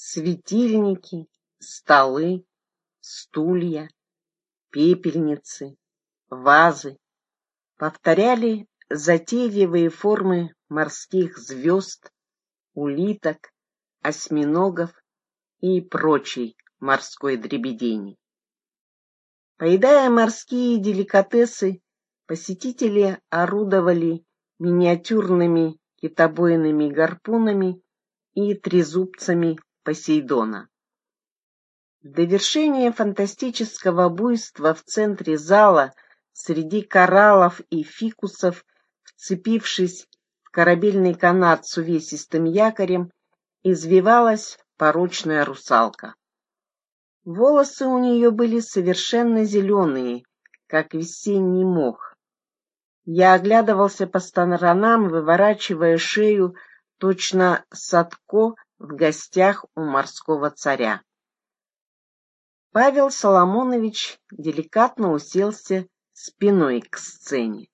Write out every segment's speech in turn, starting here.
Светильники, столы, стулья, пепельницы, вазы повторяли затейливые формы морских звезд, улиток, осьминогов и прочей морской дребедени. Поедая морские деликатесы, посетители орудовали миниатюрными китобойными гарпунами и трезубцами Посейдона. В довершение фантастического буйства в центре зала среди кораллов и фикусов, вцепившись в корабельный канат с увесистым якорем, извивалась порочная русалка. Волосы у нее были совершенно зеленые, как весенний мох. Я оглядывался по сторонам, выворачивая шею, точно Садко в гостях у морского царя. Павел Соломонович деликатно уселся спиной к сцене.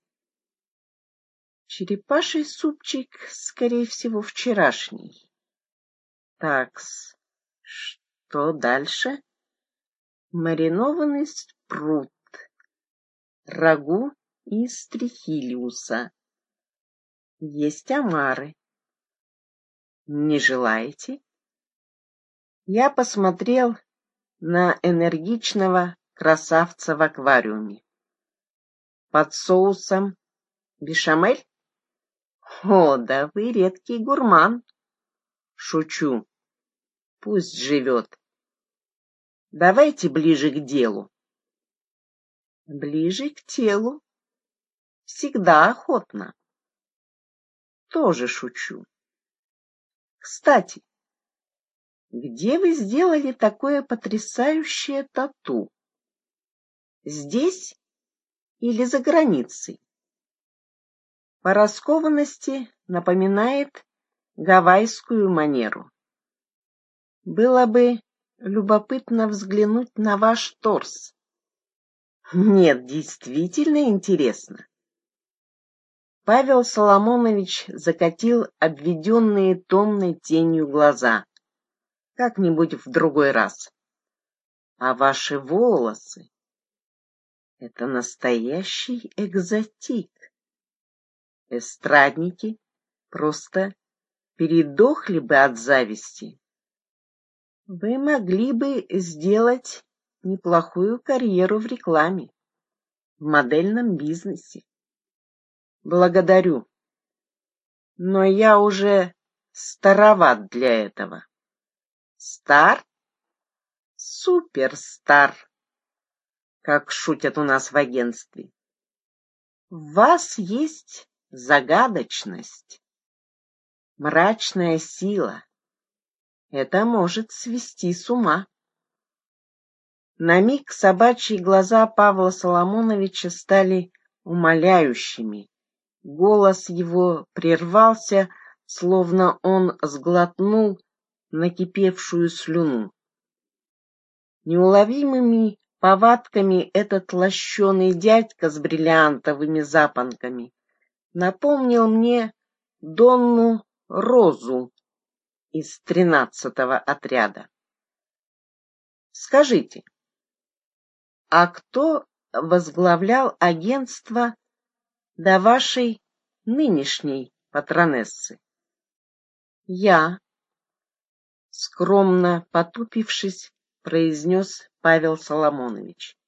Черепаший супчик, скорее всего, вчерашний. Такс, что дальше? Маринованный спрут, рагу из трихилиуса. Есть омары. Не желаете? Я посмотрел на энергичного красавца в аквариуме. Под соусом бешамель? О, да вы редкий гурман. Шучу. Пусть живет. Давайте ближе к делу. Ближе к телу. Всегда охотно. Тоже шучу. Кстати, где вы сделали такое потрясающее тату? Здесь или за границей? По раскованности напоминает гавайскую манеру. Было бы любопытно взглянуть на ваш торс. Нет, действительно интересно. Павел Соломонович закатил обведенные томной тенью глаза. Как-нибудь в другой раз. А ваши волосы — это настоящий экзотик. Эстрадники просто передохли бы от зависти. Вы могли бы сделать неплохую карьеру в рекламе, в модельном бизнесе. Благодарю. Но я уже староват для этого. Стар? Суперстар, как шутят у нас в агентстве. В вас есть загадочность, мрачная сила. Это может свести с ума. На миг собачьи глаза Павла Соломоновича стали умоляющими, Голос его прервался, словно он сглотнул накипевшую слюну. Неуловимыми повадками этот лощеный дядька с бриллиантовыми запонками напомнил мне Донну Розу из тринадцатого отряда. Скажите, а кто возглавлял агентство до вашей нынешней патронессы. Я, скромно потупившись, произнес Павел Соломонович.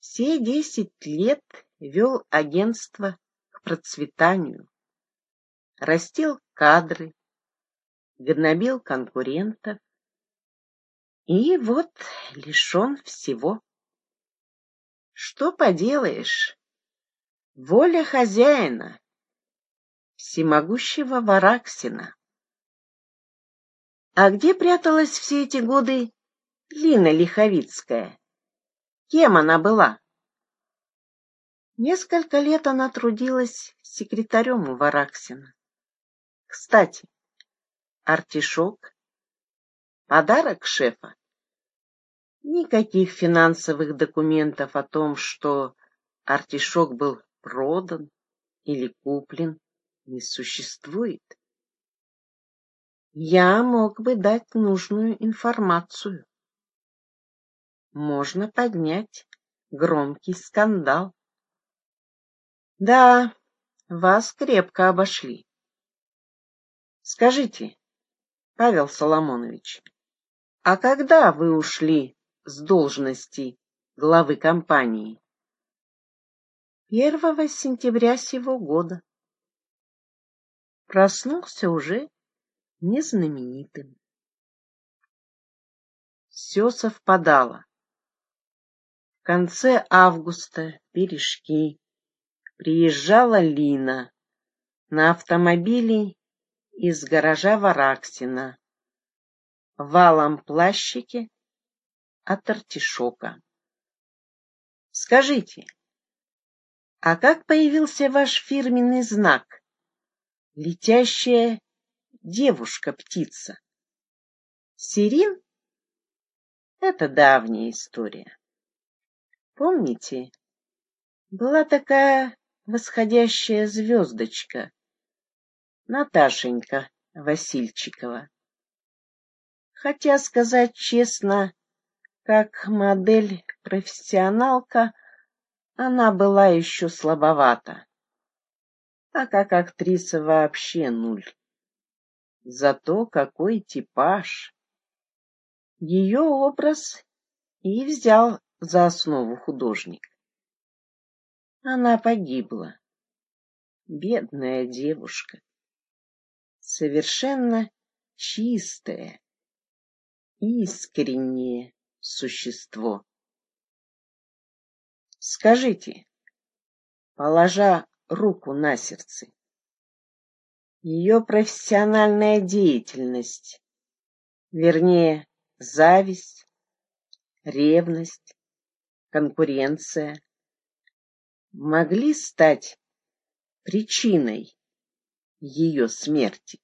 Все десять лет вел агентство к процветанию, растил кадры, гнобил конкурентов, и вот лишен всего. Что поделаешь, Воля хозяина, всемогущего Вараксина. А где пряталась все эти годы Лина Лиховицкая? Кем она была? Несколько лет она трудилась секретарем у Вараксина. Кстати, артишок — подарок шефа. Никаких финансовых документов о том, что артишок был продан или куплен, не существует. я мог бы дать нужную информацию. Можно поднять громкий скандал. Да, вас крепко обошли. Скажите, Павел Соломонович, а когда вы ушли с должности главы компании? Первого сентября сего года. Проснулся уже незнаменитым. Все совпадало. В конце августа Бережки приезжала Лина на автомобиле из гаража Вараксина валом плащике от артишока. Скажите, а как появился ваш фирменный знак? Летящая девушка-птица. Сирин? Это давняя история. Помните, была такая восходящая звездочка, Наташенька Васильчикова. Хотя, сказать честно, как модель-профессионалка, она была еще слабовата, а как актриса вообще нуль. Зато какой типаж! Ее образ и взял за основу художник. Она погибла. Бедная девушка. Совершенно чистое, искреннее существо. Скажите, положа руку на сердце, ее профессиональная деятельность, вернее, зависть, ревность, конкуренция могли стать причиной ее смерти.